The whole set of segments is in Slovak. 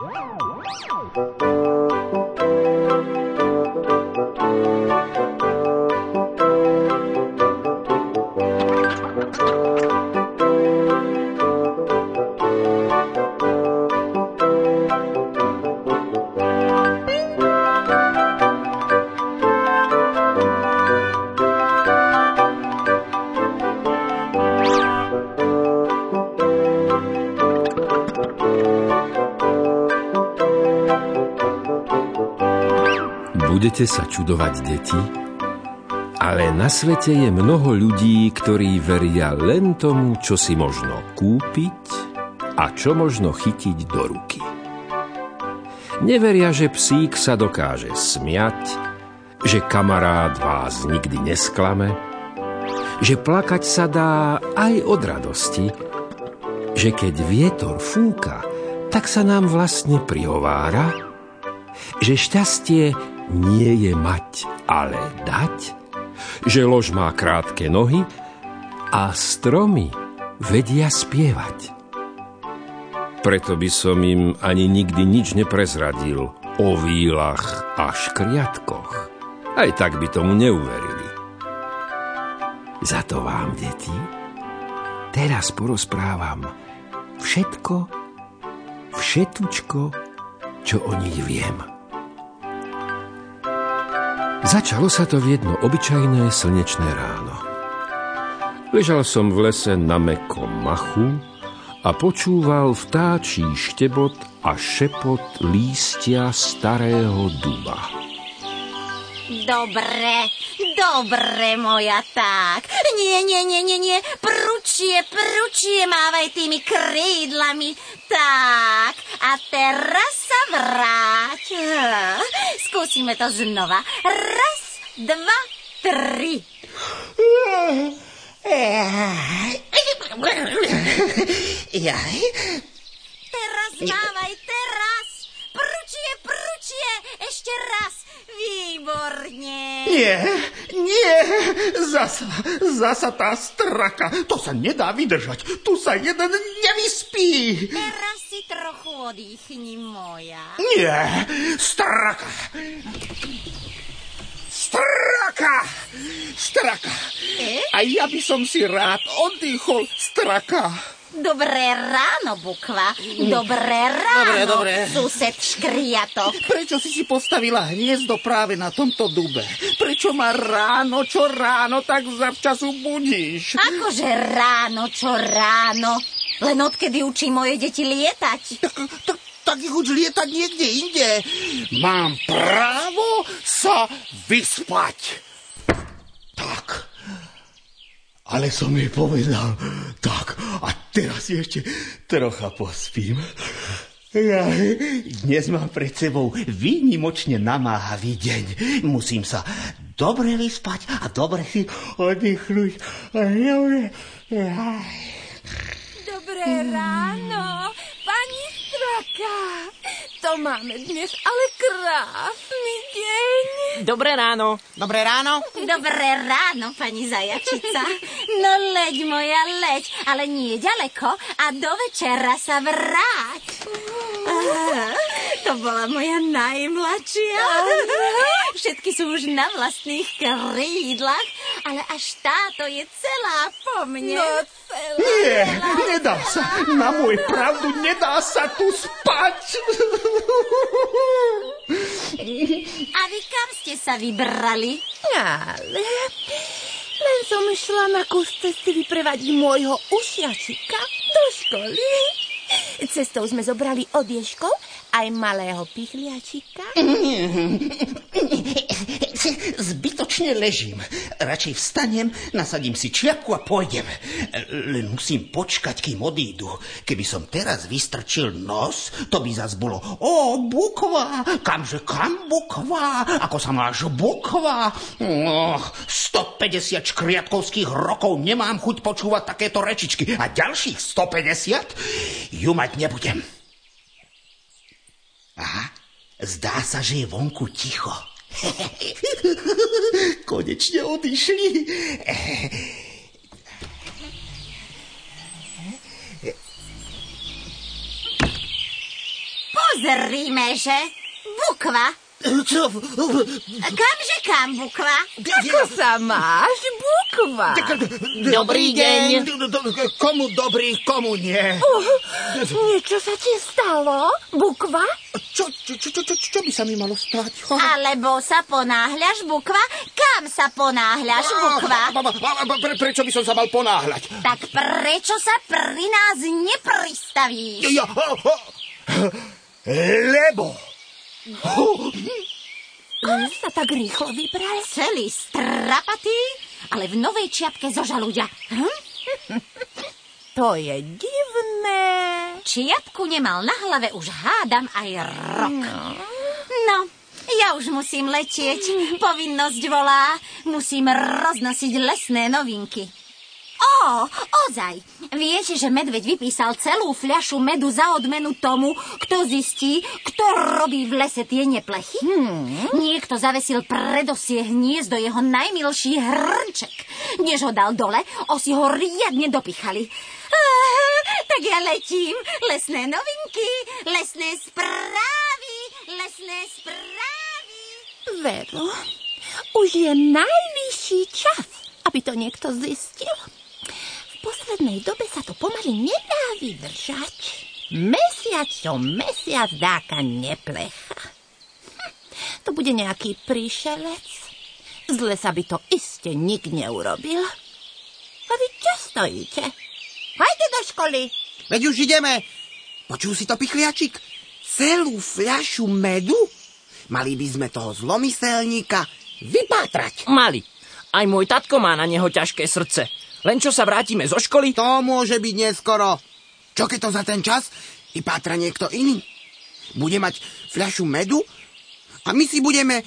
Wow. Budete sa čudovať, deti? Ale na svete je mnoho ľudí, ktorí veria len tomu, čo si možno kúpiť a čo možno chytiť do ruky. Neveria, že psík sa dokáže smiať, že kamarát vás nikdy nesklame, že plakať sa dá aj od radosti, že keď vietor fúka, tak sa nám vlastne prihovára, že šťastie nie je mať, ale dať, že lož má krátke nohy a stromy vedia spievať. Preto by som im ani nikdy nič neprezradil o výlach a škriatkoch. Aj tak by tomu neuverili. Za to vám, deti, teraz porozprávam všetko, všetučko, čo o nich viem. Začalo sa to v jedno obyčajné slnečné ráno. Ležal som v lese na mekom machu a počúval vtáčí štebot a šepot lístia starého duba. Dobre, dobre, moja tak. Nie, nie, nie, nie, nie. Prúčie, prúčie, mávaj tými krídlami. Tak, a teraz sa vráť. Skúsime to znova. Raz, dva, tri. Jaj. Teraz mávaj, teraz. Prúčie, prúčie, ešte raz. Výborne. Nie, nie, zasa, zasa tá straka. To sa nedá vydržať. Tu sa jeden nevyspí. Teraz si trochu oddychni, moja. Nie, straka. Straka! Straka! E? A ja by som si rád oddychol, straka. Dobré ráno, Bukva. Dobré ráno, Dobre, dobre. sused škriatok. Prečo si si postavila hniezdo práve na tomto dube? Prečo ma ráno, čo ráno, tak zavčasu budíš? Akože ráno, čo ráno? Len odkedy učí moje deti lietať. Tak, tak, tak ich už lietať niekde inde. Mám právo sa vyspať. Tak. Ale som jej povedal, tak, a teraz ešte trocha pospím. Ja, dnes mám pred sebou výnimočne namáhavý deň. Musím sa dobre vyspať a dobre si oddychnúť. Dobré ráno, pani Straka. To máme dnes ale krásny deň. Dobré ráno. Dobré ráno. Dobré ráno, pani zajačica. No leď, moja leď, ale nie ďaleko a do večera sa vráť. Á, to bola moja najmladšia. Všetky sú už na vlastných krídlach, ale až táto je celá po mne. No celá. Nie, nedá sa. Na môj pravdu nedá sa tu spať. A vy kam ste sa vybrali? Ale len som šla na kus cesty vyprevadiť môjho ušiačika do školy. Cestou sme zobrali od Ježkov aj malého pichliačika. Zbytočne ležím. Radšej vstanem, nasadím si čiapku a pôjdem. Len musím počkať, kým odídu. Keby som teraz vystrčil nos, to by zas bolo O, bukva, kamže kam bukva, ako sa máš bukva. Oh, 150 škriatkovských rokov nemám chuť počúvať takéto rečičky. A ďalších 150 ju mať nebudem. Aha, zdá sa, že je vonku ticho. Konečne odišli. Pozrime, že? Bukva. Čo? Kamže kam, Bukva? Ako sa máš, Bukva? Dobrý deň. Komu dobrý, komu nie. Uh, niečo sa ti stalo, Bukva? Čo, čo, čo, čo, čo, čo by sa mi malo stať? Alebo sa ponáhľaš, Bukva? Kam sa ponáhľaš, Bukva? Pre, prečo by som sa mal ponáhľať? Tak prečo sa pri nás nepristavíš? Ja, ho, ho, lebo... Kam sa tak rýchlo vybral? Celý strapatý, ale v novej čiapke zo žalúďa. Hm? To je divné. Čiapku nemal na hlave už hádam aj rok. No, ja už musím letieť. Povinnosť volá. Musím roznosiť lesné novinky. Ó, ozaj. Viete, že medveď vypísal celú fľašu medu za odmenu tomu, kto zistí, kto robí v lese tie neplechy? Hmm. Niekto zavesil predosie hniezdo jeho najmilší hrnček. Než ho dal dole, osi ho riadne dopichali. Ah, tak ja letím. Lesné novinky, lesné správy, lesné správy. Vero, už je najvyšší čas, aby to niekto zistil. Poslednej dobe sa to pomaly nedá vydržať. Mesiac čo mesiac dáka neplecha. Hm, to bude nejaký príšelec. Zle sa by to iste nik neurobil. A vy čo stojíte? Hajde do školy. Veď už ideme. Počul si to, pichliačik? Celú fľašu medu? Mali by sme toho zlomyselníka vypátrať. Mali. Aj môj tatko má na neho ťažké srdce. Len čo sa vrátime zo školy, To môže byť neskoro. Čo keď to za ten čas vypátra niekto iný? Bude mať fľašu medu a my si budeme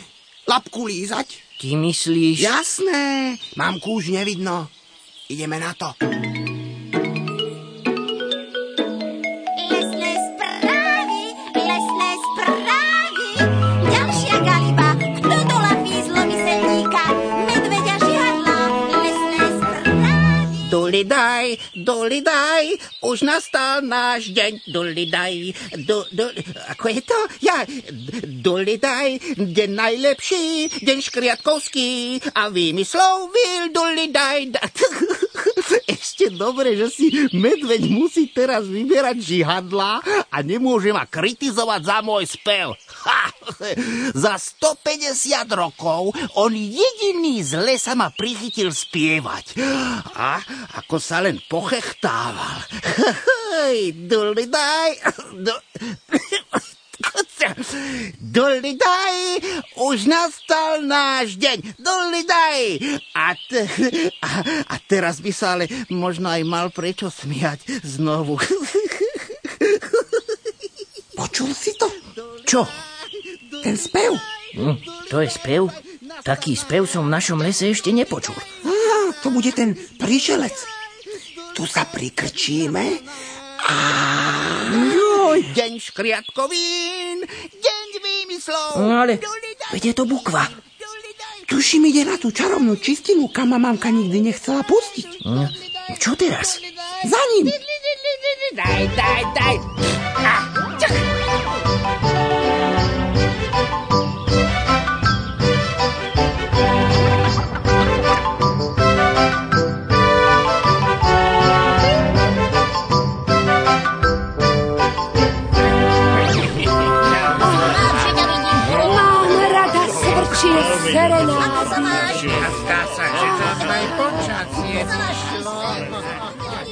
lapku lízať? ty myslíš... Jasné, mamku už nevidno. Ideme na to. Daj, daj, už nastal náš deň. Duli daj, do, do, ako je to? Ja, daj, deň najlepší, deň škriatkovský a vymyslov vil duli daj. Da. Ešte dobre, že si medveď musí teraz vyberať žihadla a nemôže ma kritizovať za môj spev. Za 150 rokov on jediný z lesa ma prichytil spievať. A ako sa len pochechtával. Duli daj, daj, už nastal náš deň. Doli daj. A, te, a, a teraz by sa ale možno aj mal prečo smiať znovu. Počul si to? Čo? Ten spev? Hm, to je spev? Taký spev som v našom lese ešte nepočul. Á, to bude ten príšelec. Tu sa prikrčíme a... Joj, deň škriatkovín, deň výmyslov. No ale, veď je to bukva. Tuším, ide na tú čarovnú čistinu, kam ma mamka nikdy nechcela pustiť. Hm, Čo teraz? Za ním. Daj, daj, daj. A, čak.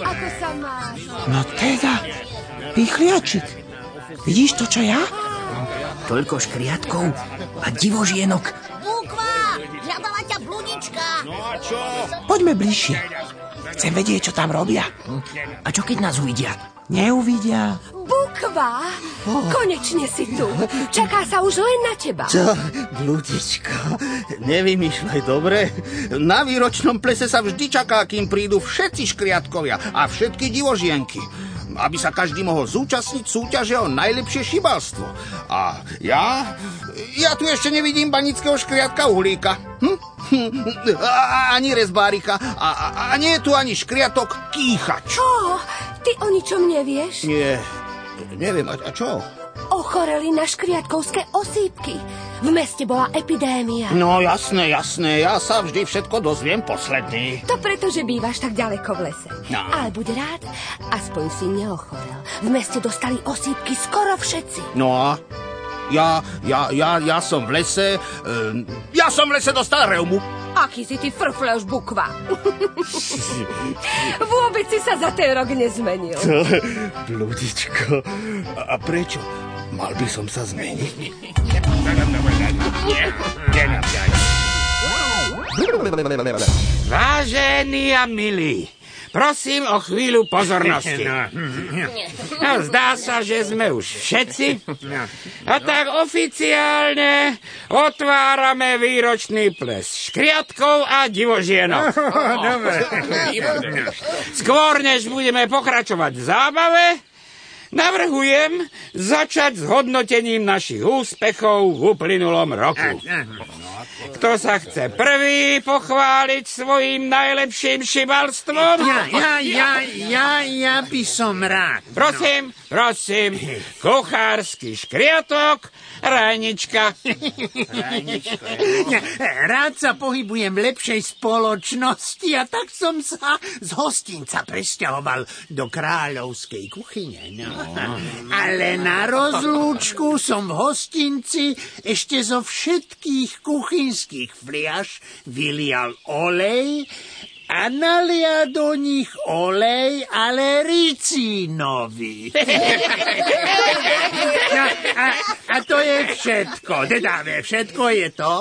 Ako sa máš? No teda, pichliačik. Vidíš to, čo ja? Toľko škriatkov a divožienok. Bukva, hľadala ťa blúdička. Poďme bližšie. Chcem vedieť, čo tam robia. A čo keď nás uvidia? Neuvidia. Bukva, konečne si tu. Čaká sa už len na teba. Čo, blúdičko, nevymýšľaj dobre. Na výročnom plese sa vždy čaká, kým prídu všetci škriatkovia a všetky divožienky. Aby sa každý mohol zúčastniť súťaže o najlepšie šibalstvo. A ja... Ja tu ešte nevidím banického škriatka uhlíka. Hm? A, ani rezbárika. A, a, a nie je tu ani škriatok kýchač. Ó, ty o ničom nevieš? Nie, neviem, a, a čo? ochoreli na škriatkovské osýpky. V meste bola epidémia. No jasné, jasné, ja sa vždy všetko dozviem posledný. To preto, že bývaš tak ďaleko v lese. No. Ale buď rád, aspoň si neochorel. V meste dostali osýpky skoro všetci. No a ja, ja, ja, ja som v lese, um, ja som v lese dostal reumu. Aký si ty frfleš bukva. Vôbec si sa za ten rok nezmenil. Blúdičko, a prečo? Mal by som sa zmeniť? Vážení a milí, prosím o chvíľu pozornosti. No, zdá sa, že sme už všetci. A tak oficiálne otvárame výročný ples škriatkov a divožienok. Skôr, než budeme pokračovať v zábave, navrhujem začať s hodnotením našich úspechov v uplynulom roku. Kto sa chce prvý pochváliť svojim najlepším šibalstvom? Ja, ja, ja, ja, ja by som rád. Prosím, prosím, kuchársky škriatok, rajnička. Ja, rád sa pohybujem v lepšej spoločnosti a tak som sa z hostinca presťahoval do kráľovskej kuchyne. No. Ale na rozlúčku som v hostinci ešte zo všetkých kuchynských fliaž vylial olej a nalia do nich olej, ale ricínový. No, a, a to je všetko. Teda všetko je to,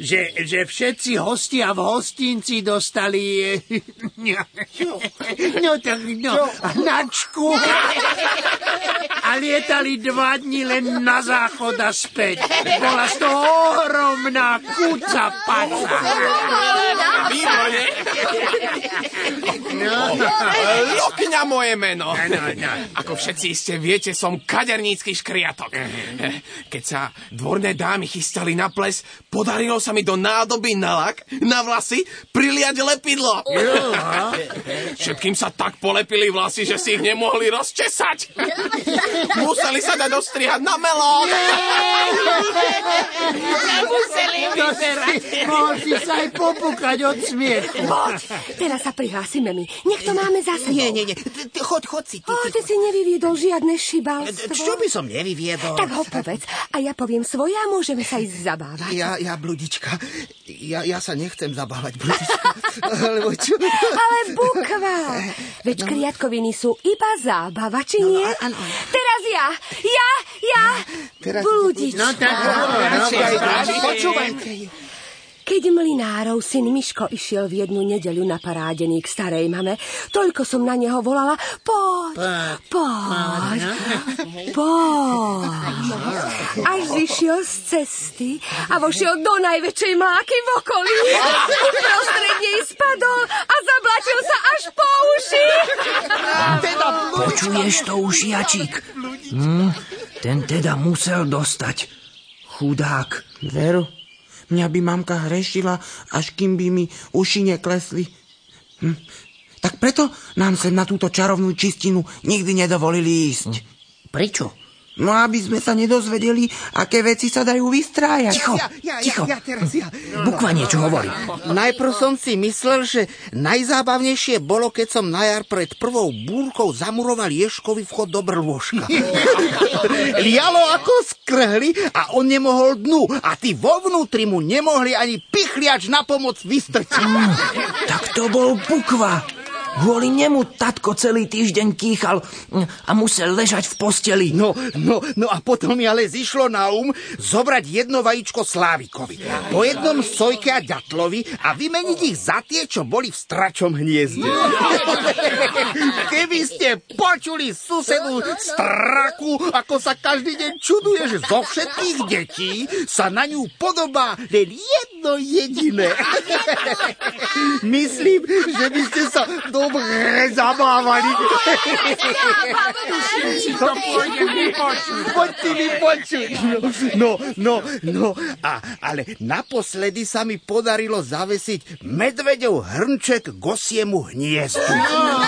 že, že všetci hostia v hostinci dostali no tak no, načku a lietali dva dní len na záchod a späť. Bola z toho ohromná kuca paca. Výborne. Lokňa moje meno. No, no. Ako všetci iste viete, som kadernícky škriatok. Keď sa dvorné dámy chystali na ples, podarilo sa mi do nádoby na lak, na vlasy, priliať lepidlo. Všetkým sa tak polepili vlasy, že si ich nemohli rozčesať. Museli sa dať ostrihať na melón. Mohol si sa aj popukať od smiechu. Teraz sa prihlásime my. Nech to máme za sebou. Nie, nie, nie, ty, ty, choď, choď si. Ty, Ó, ty si nevyviedol žiadne šibalstvo. Čo by som nevyviedol? Tak ho povedz a ja poviem svoje a môžeme sa ísť zabávať. Ja, ja, bludička, ja, ja sa nechcem zabávať, bludička. Lebo čo? Ale bukva. Veď kriatkoviny sú iba zábava, či nie? áno, áno. Teraz ja, ja, ja, Teraz- bludička. No tak, Počúvajte. Keď mlinárov syn Miško išiel v jednu nedeľu na parádení k starej mame, toľko som na neho volala, poď, poď, poď. Až zišiel z cesty a vošiel do najväčšej mláky v okolí. Uprostred nej spadol a zablatil sa až po uši. Počuješ to, ušiačík? Hm, ten teda musel dostať. Chudák. Veru, mňa by mamka hrešila, až kým by mi uši neklesli. Hm. Tak preto nám sem na túto čarovnú čistinu nikdy nedovolili ísť. Prečo? No aby sme sa nedozvedeli, aké veci sa dajú vystrájať. Ticho, Ja, ja, ticho. ja, ja teraz ja. Bukva niečo hovorí. Najprv som si myslel, že najzábavnejšie bolo, keď som na jar pred prvou búrkou zamuroval Ješkovi vchod do brlôžka. Lialo ako skrhli a on nemohol dnu a tí vo vnútri mu nemohli ani pichliač na pomoc vystrčiť. Tak to bol Bukva. Kvôli nemu tatko celý týždeň kýchal a musel ležať v posteli. No, no, no a potom mi ale zišlo na um zobrať jedno vajíčko Slávikovi, po jednom sojke a ďatlovi a vymeniť ich za tie, čo boli v stračom hniezde. Keby ste počuli susedu straku, ako sa každý deň čuduje, že zo všetkých detí sa na ňu podobá len jedno jediné. Myslím, že by ste sa dobre zabávali. Poďte mi počuť. No, no, no, a, ale naposledy sa mi podarilo zavesiť medveďov hrnček k osiemu hniezdu.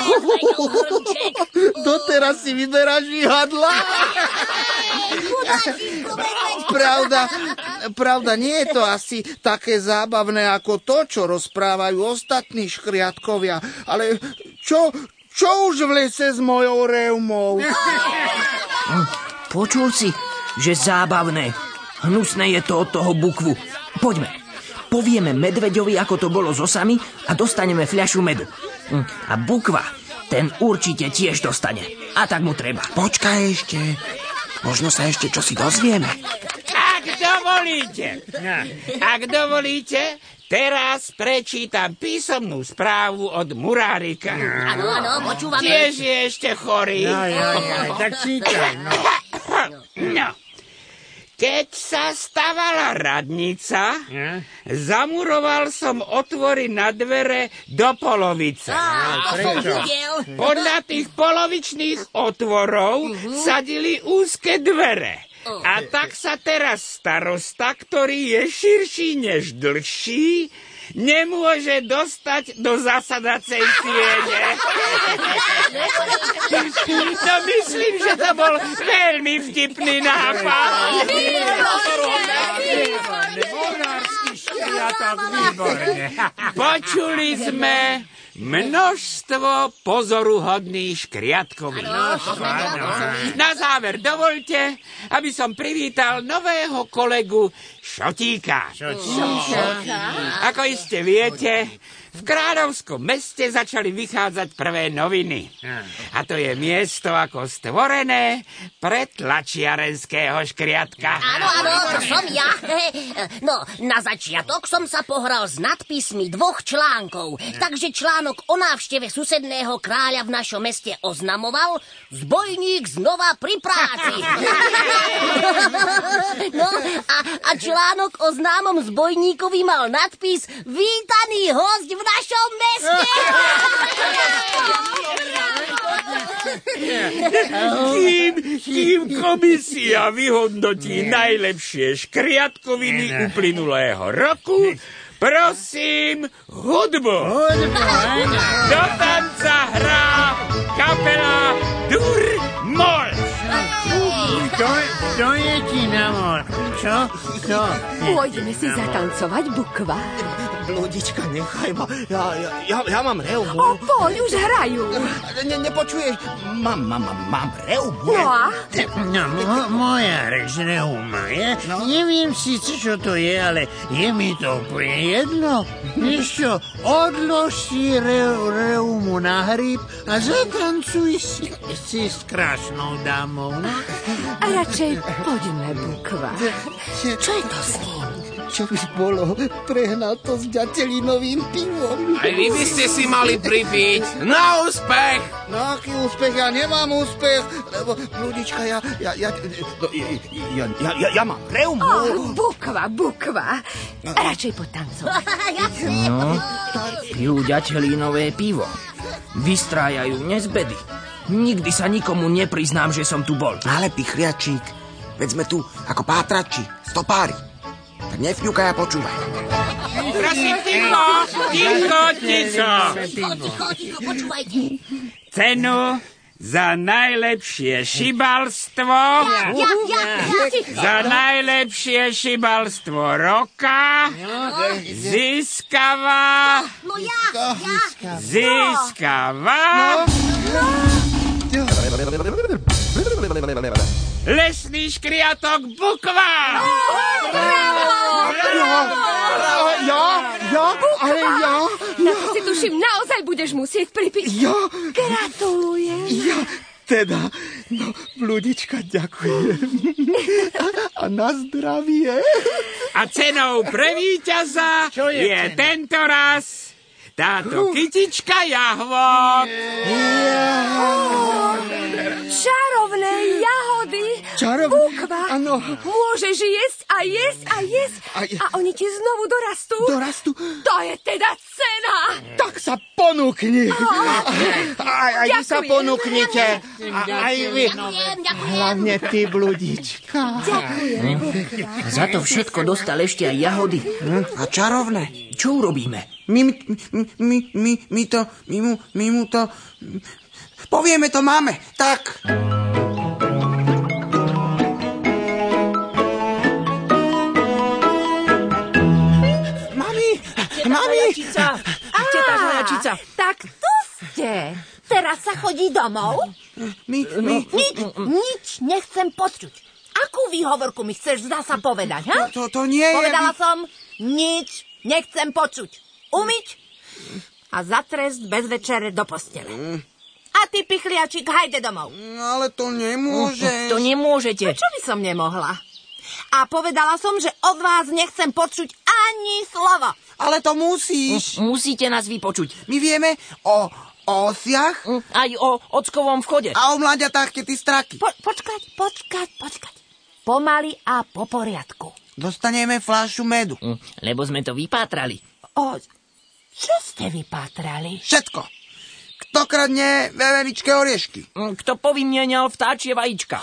Doteraz si vyberáš žihadla. Pravda, pravda, nie je to asi také zábavné ako to, čo rozprávajú ostatní škriatkovia, ale čo, čo už v lese s mojou reumou? Počul si, že zábavné. Hnusné je to od toho bukvu. Poďme. Povieme medveďovi, ako to bolo s osami a dostaneme fľašu medu. Hm, A bukva, ten určite tiež dostane. A tak mu treba. Počkaj ešte. Možno sa ešte čosi dozvieme. Ak dovolíte, ak dovolíte, teraz prečítam písomnú správu od Murárika. Áno, áno, počúvame. Tiež je ešte chorý. Aj, aj, aj, tak čítaj, no. No. Keď sa stavala radnica, zamuroval som otvory na dvere do polovice. Á. Podľa tých polovičných otvorov sadili úzke dvere. A tak sa teraz starosta, ktorý je širší než dlhší, nemôže dostať do zasadacej siene. No myslím, že to bol veľmi vtipný nápad. Murársky škriatok, výborne. Počuli sme množstvo pozoruhodných škriatkovín. Na záver dovolte, aby som privítal nového kolegu Šotíka. Ako iste viete, v kráľovskom meste začali vychádzať prvé noviny. A to je miesto ako stvorené pre tlačiarenského škriatka. Áno, áno, to som ja. No, na začiatok som sa pohral s nadpismi dvoch článkov. Takže článok o návšteve susedného kráľa v našom meste oznamoval zbojník znova pri práci. No, a, a článok o známom zbojníkovi mal nadpis Vítaný host v našom meste. Kým, kým komisia vyhodnotí najlepšie škriatkoviny uplynulého roku, prosím hudbu. Do tanca hrá kapela Dur Mol. To, to je ti na mor. Čo? To. Pôjdeme si zatancovať, bukva. Blúdička, nechaj ma. Ja, ja, ja, ja mám reumu. O, poď, už hrajú. Ne, nepočuješ? Mám, mám, mám, mám reumu. No a? No, mo, moja reč reuma je. No. Neviem síce, čo to je, ale je mi to úplne jedno. Vieš čo, odlož si re, reumu na hríb a zatancuj si, si s krásnou dámou. No? A radšej poďme, bukva. Čo je to s ním? Čo by bolo, prehnal to s ďatelinovým pivom. Aj vy by ste si mali pripiť. Na úspech! No aký úspech? Ja nemám úspech, lebo ľudička, ja, ja, ja, no, ja, ja, ja, ja, mám reumu. Oh, bukva, bukva. Radšej potancovať. No, pijú ďatelínové pivo. Vystrájajú nezbedy. Nikdy sa nikomu nepriznám, že som tu bol. Ale pichliačík, veď sme tu ako pátrači, stopári. Nefňukaj a počúvaj. Prosím, ticho, ticho, ticho. Ticho, ticho, ticho, počúvajte. Cenu za najlepšie šibalstvo, Ja, ja, ja, za najlepšie šibalstvo roka získava, no ja, ja. získava lesný škriatok Bukva. Ja, ja, ale ja, Na to si tuším, naozaj budeš musieť pripiť. ja, Gratulujem. ja, teda, no, ľudička, ďakujem. A na zdravie. A cenou pre víťaza Čo je je tento raz táto kytička jahvod. Čarovné jahody. Čarovné, Bukva. áno. Môžeš jesť a jesť a jesť. A A, je- oni ti znovu dorastú. Dorastu, To je teda cena. tak sa ponúkni. Aj, aj vy sa Ďakujem. ponúknite. A, aj vy. Ďakujem, ďakujem. Hlavne ty, bludička. Za to všetko dostal ešte aj jahody. A čarovné. Čo urobíme? My, my, my, my, my to, my mu, my mu to... Povieme to máme, tak. Mami, mami! Teta zajačica! Tak tu ste. Teraz sa chodí domov? my, my, Nič, nič nechcem počuť. Akú výhovorku mi chceš zasa povedať, ha? to, to nie je... Povedala som, nič nechcem počuť. Umyť a za trest bez večere do postele. A ty, pichliačik, hajde domov. Ale to nemôžeš. To nemôžete. Čo by som nemohla? A povedala som, že od vás nechcem počuť ani slovo. Ale to musíš. Musíte nás vypočuť. My vieme o, o osiach Aj o ockovom vchode. a o mladiatách tety straky. Po, počkať, počkať, počkať. Pomaly a po poriadku. Dostaneme fľašu medu. Hm, Lebo sme to vypátrali. O, čo ste vypátrali? Všetko. Kto kradne veveričké oriešky? Hm, Kto povinnienial vtáčie vajíčka?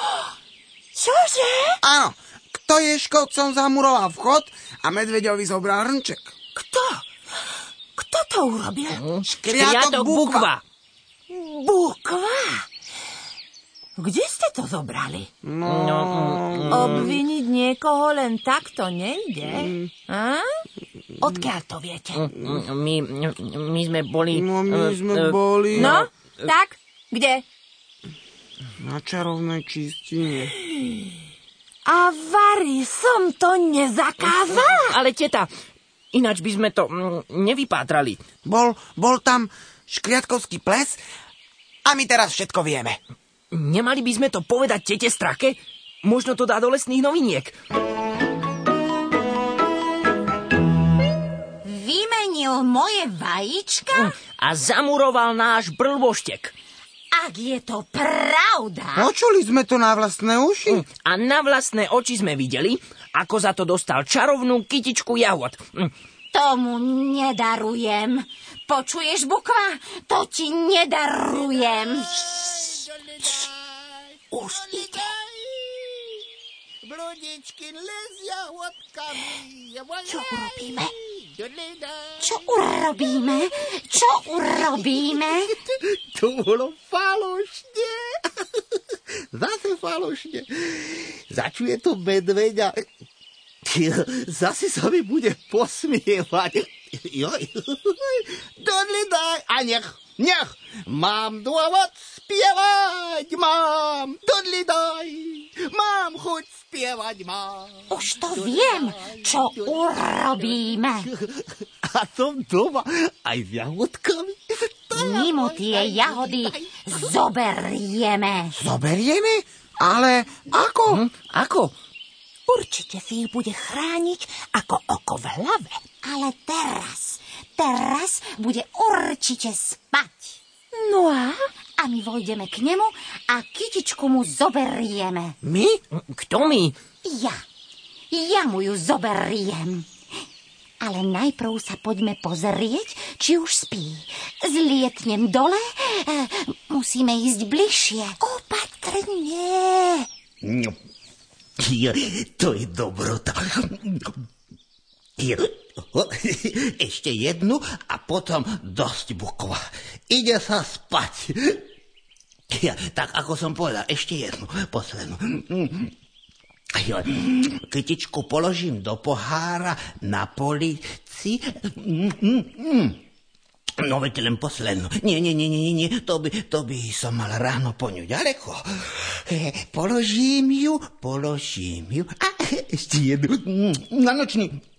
Čože? Áno. Kto je škodcom zamuroval vchod a medveďovi zobral hrnček? Kto? Kto to urobil? Škriatok bukva. Bukva? Kde ste to zobrali? No, mm, Obviniť niekoho len tak to nejde. A? Odkiaľ to viete? mm, my, my sme boli... No my eh, sme eh, boli No, tak? Kde? na čarovnej čistine. A Vary, som to nezakázala. Ale teta, ináč by sme to mm, nevypátrali. Bol, bol tam škriatkovský ples a my teraz všetko vieme. Nemali by sme to povedať tete Strake? Možno to dá do lesných noviniek. Vymenil moje vajíčka? A zamuroval náš brlboštek. Ak je to pravda, Počuli sme to na vlastné uši. A na vlastné oči sme videli, ako za to dostal čarovnú kytičku jahod. Hm, tomu nedarujem. Počuješ, Bukva? To ti nedarujem. Už ide. Bludičky lezia hodkami. Čo urobíme? Čo urobíme? Čo urobíme? To bolo falošne. Zase falošne. Začuje to medveďa. Zase sa mi bude posmievať. Joj. Dodli daj a nech, nech. Mám dôvod spievať, mám. Dodli daj. Mám chuť spievať, mám. Už to viem, čo urobíme. A som doma aj s jahodkami. My mu tie jahody zoberieme. Zoberieme? Ale ako? hm, ako? Určite si ich bude chrániť ako oko v hlave. Ale teraz, teraz bude určite spať. No a? A my vojdeme k nemu a kytičku mu zoberieme. My? Kto my? Ja. Ja mu ju zoberiem. Ale najprv sa poďme pozrieť, či už spí. Zlietnem dole, e, musíme ísť bližšie. Opatrne. No, to je dobrota. Ešte jednu a potom dosť bukva. Ide sa spať. Ja, tak ako som povedal, ešte jednu, poslednú. Kytičku položím do pohára na polici. No veď len poslednú. Nie, nie, nie, nie, nie, to by, to by som mal ráno po ňu ďaleko. E, Položím ju, položím ju. A ešte jednu na nočný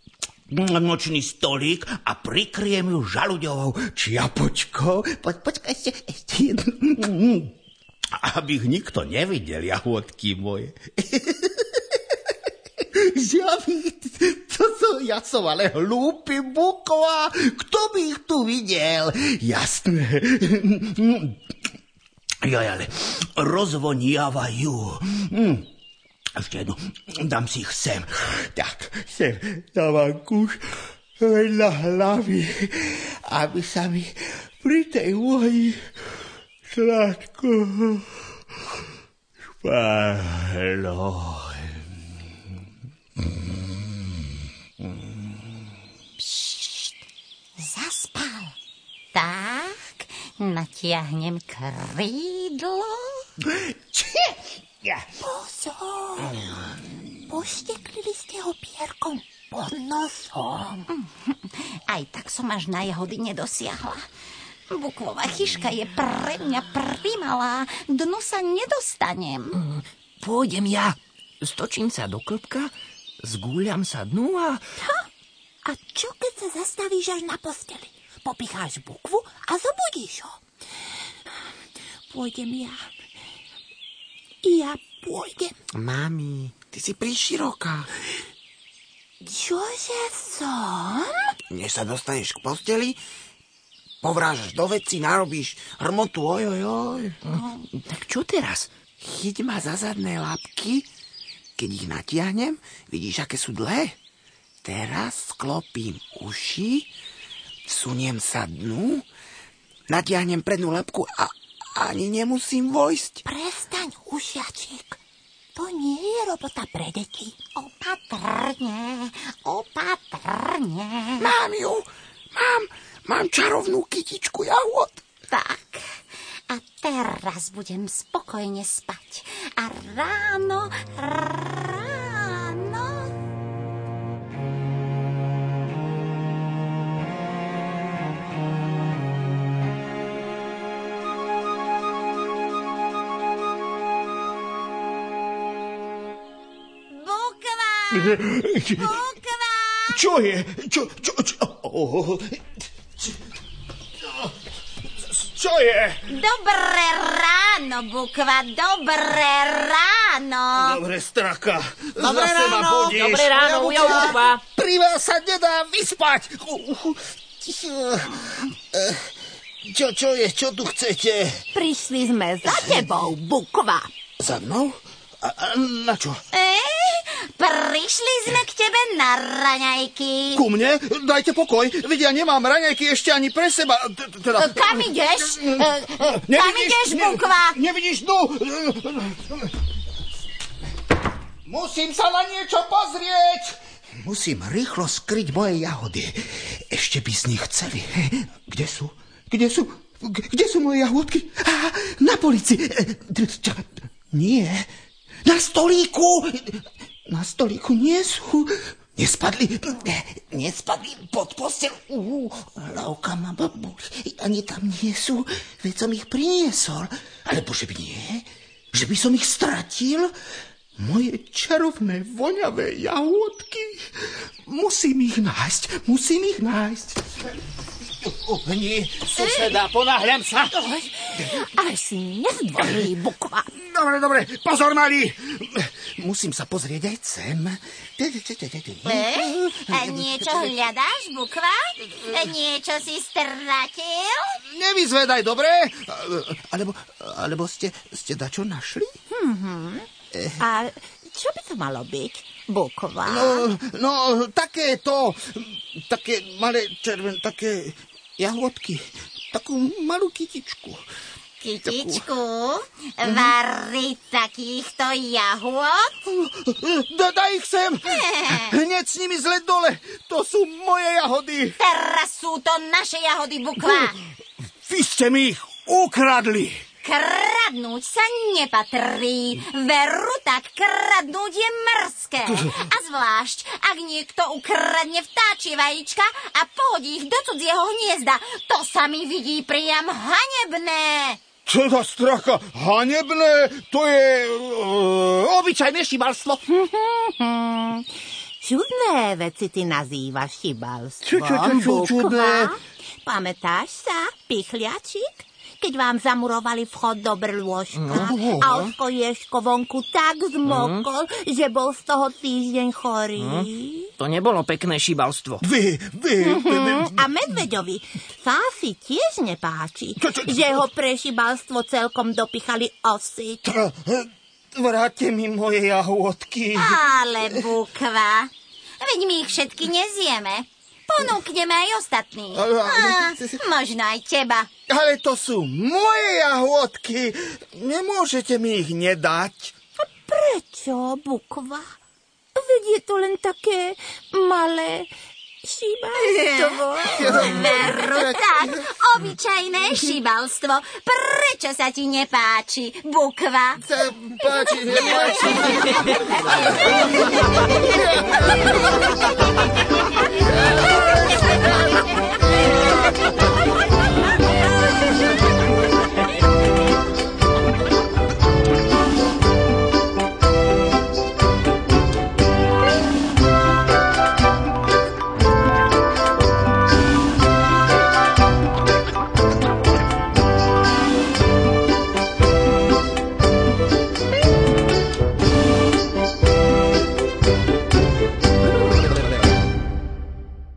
nočný stolík a prikriem ju žaluďovou čiapočkou. Po, počkaj, ešte, ešte jednu. Aby ich nikto nevidel, jahôdky moje. Že. To som, ja som ale hlúpy bukva. Kto by ich tu videl? Jasné. Joj, ale rozvoniavajú. Ešte jednu, dám si ich sem. Tak, sem, dávam kúš vedľa hlavy, aby sa mi pri tej vôni sladko spálo. Zaspí natiahnem krídlo. Ja. Pozor, pošteklili ste ho pierkom pod nosom. Aj tak som až na jahody nedosiahla. Bukvová chyška je pre mňa primalá. Dnu sa nedostanem. Pôjdem ja. Stočím sa do klbka, zgúľam sa dnu a... A čo keď sa zastavíš až na posteli? Popicháš bukvu a zobudíš ho. Pôjdem ja. Ja pôjdem. Mami, ty si priširoká. Čože som? Než sa dostaneš k posteli, povrážaš do veci, narobíš hrmotu, oj, oj, oj. No, tak čo teraz? Chyť ma za zadné labky, keď ich natiahnem, vidíš, aké sú dlhé? Teraz sklopím uši, suniem sa dnu, natiahnem prednú labku a ani nemusím vojsť. Prestaň, ušiačik. To nie je robota pre deti. Opatrne, opatrne. Mám ju, mám, mám čarovnú kytičku jahod. Tak, a teraz budem spokojne spať. A ráno, ráno... Bukva! Čo je? Čo, čo, čo? Oh, čo je? Dobré ráno, Bukva, dobré ráno. Dobre, straka. Dobré Zase ma ráno, budíš. dobré ráno, Ja Bukva. Pri vás sa nedá vyspať. Čo, čo je? Čo tu chcete? Prišli sme za tebou, bukva. Za mnou? A, a na čo? Ej, prišli sme k tebe na raňajky. Ku mne? Dajte pokoj. Vedia, nemám raňajky ešte ani pre seba. Teda... Kam ideš? E, Kam Nevidíš? ideš, Bukva? Nevidíš dnu? Musím sa na niečo pozrieť. Musím rýchlo skryť moje jahody. Ešte by z nich chceli. Kde sú? Kde sú? Kde sú moje jahodky? Na polici. Nie. Na stolíku. Na stolíku nie sú. Nespadli, nespadli pod postel. Uh, hlavka ma babuli. Ani tam nie sú. Veď som ich priniesol. Alebo že by nie? Že by som ich stratil? Moje čarovné, voňavé jahôdky. Musím ich nájsť. Musím ich nájsť. Uhni, suseda, ponáhľam sa. Ale si nezdvorí, bukva. Dobre, dobre, pozor, malý. Musím sa pozrieť aj sem. A niečo hľadáš, Bukva? Niečo si stratil? Nevyzvedaj, dobre? Alebo, alebo ste, ste dačo našli? A čo by to malo byť, bukva? No, no, také to, také malé červené, také jahodky, takú malú kytičku. Kytičku, varí takýchto jahôd? Da, daj ich sem! Hneď s nimi zle dole! To sú moje jahody! Teraz sú to naše jahody, Bukva. Vy ste mi ich ukradli! Kradnúť sa nepatrí. Veru tak kradnúť je mrzké. A zvlášť, ak niekto ukradne vtáčie vajíčka a pohodí ich do cudzieho hniezda. To sa mi vidí priam hanebné. Čo za straka? Hanebné? To je uh, obyčajné šibalstvo. Čudné veci ty nazývaš šibalstvom, Čo, čo, čo, čo, čudné? Pamätáš sa, pichliačik? Keď vám zamurovali vchod do brlôžka No. a Oško Ješko vonku tak zmokol, že bol z toho týždeň chorý. To nebolo pekné šibalstvo. Vy, vy, vy, vy, A medveďovi sa si tiež nepáči, že ho pre šibalstvo celkom dopichali osy. Vráťte mi moje jahôdky. Ale Bukva, veď my ich všetky nezieme. Ponúkneme aj ostatných. Ale- A, možno aj teba. Ale to sú moje jahôdky. Nemôžete mi ich nedať. Prečo, bukva? Veď je to len také malé Šibalstvo. Veru tak, obyčajné šibalstvo. Prečo sa ti nepáči, bukva? Sa páči, nepáči. Ha ha ha ha!